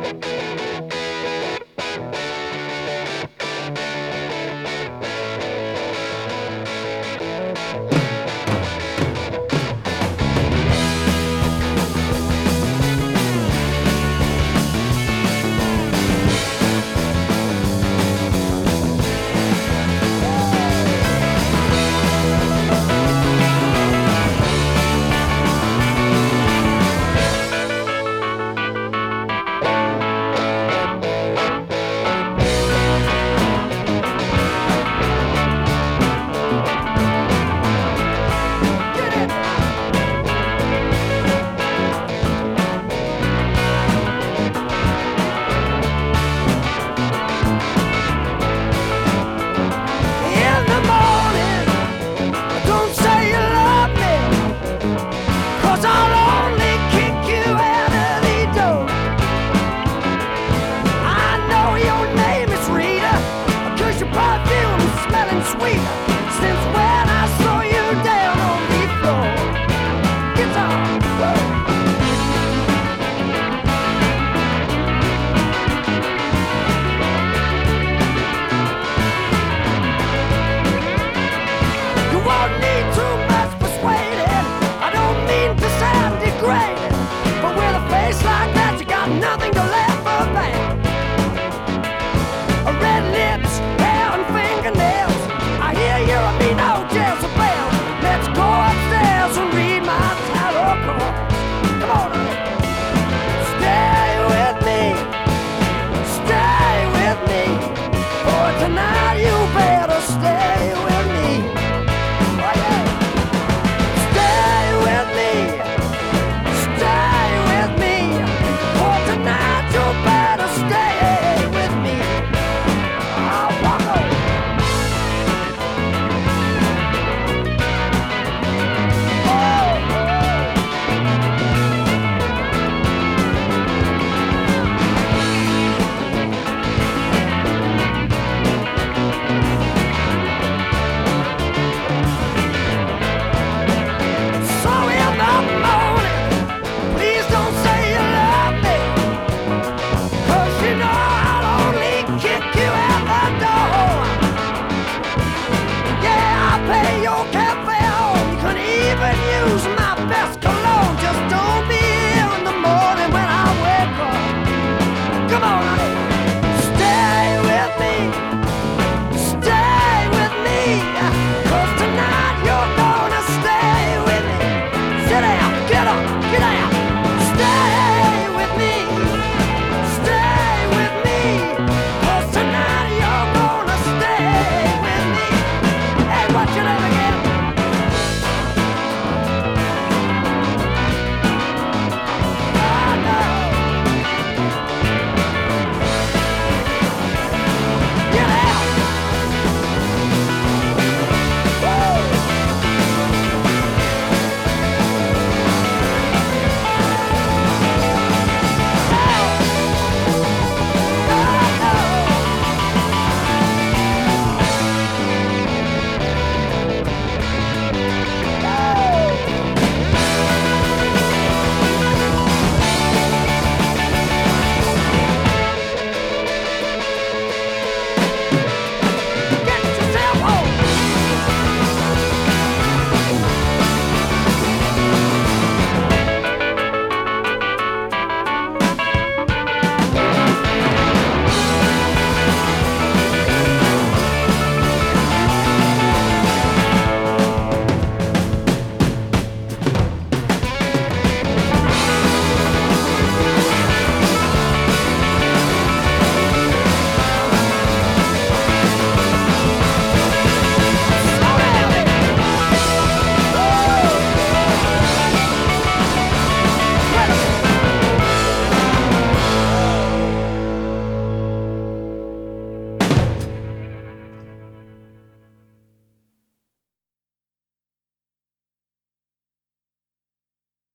Bye. Hallelujah.